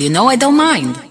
You know I don't mind.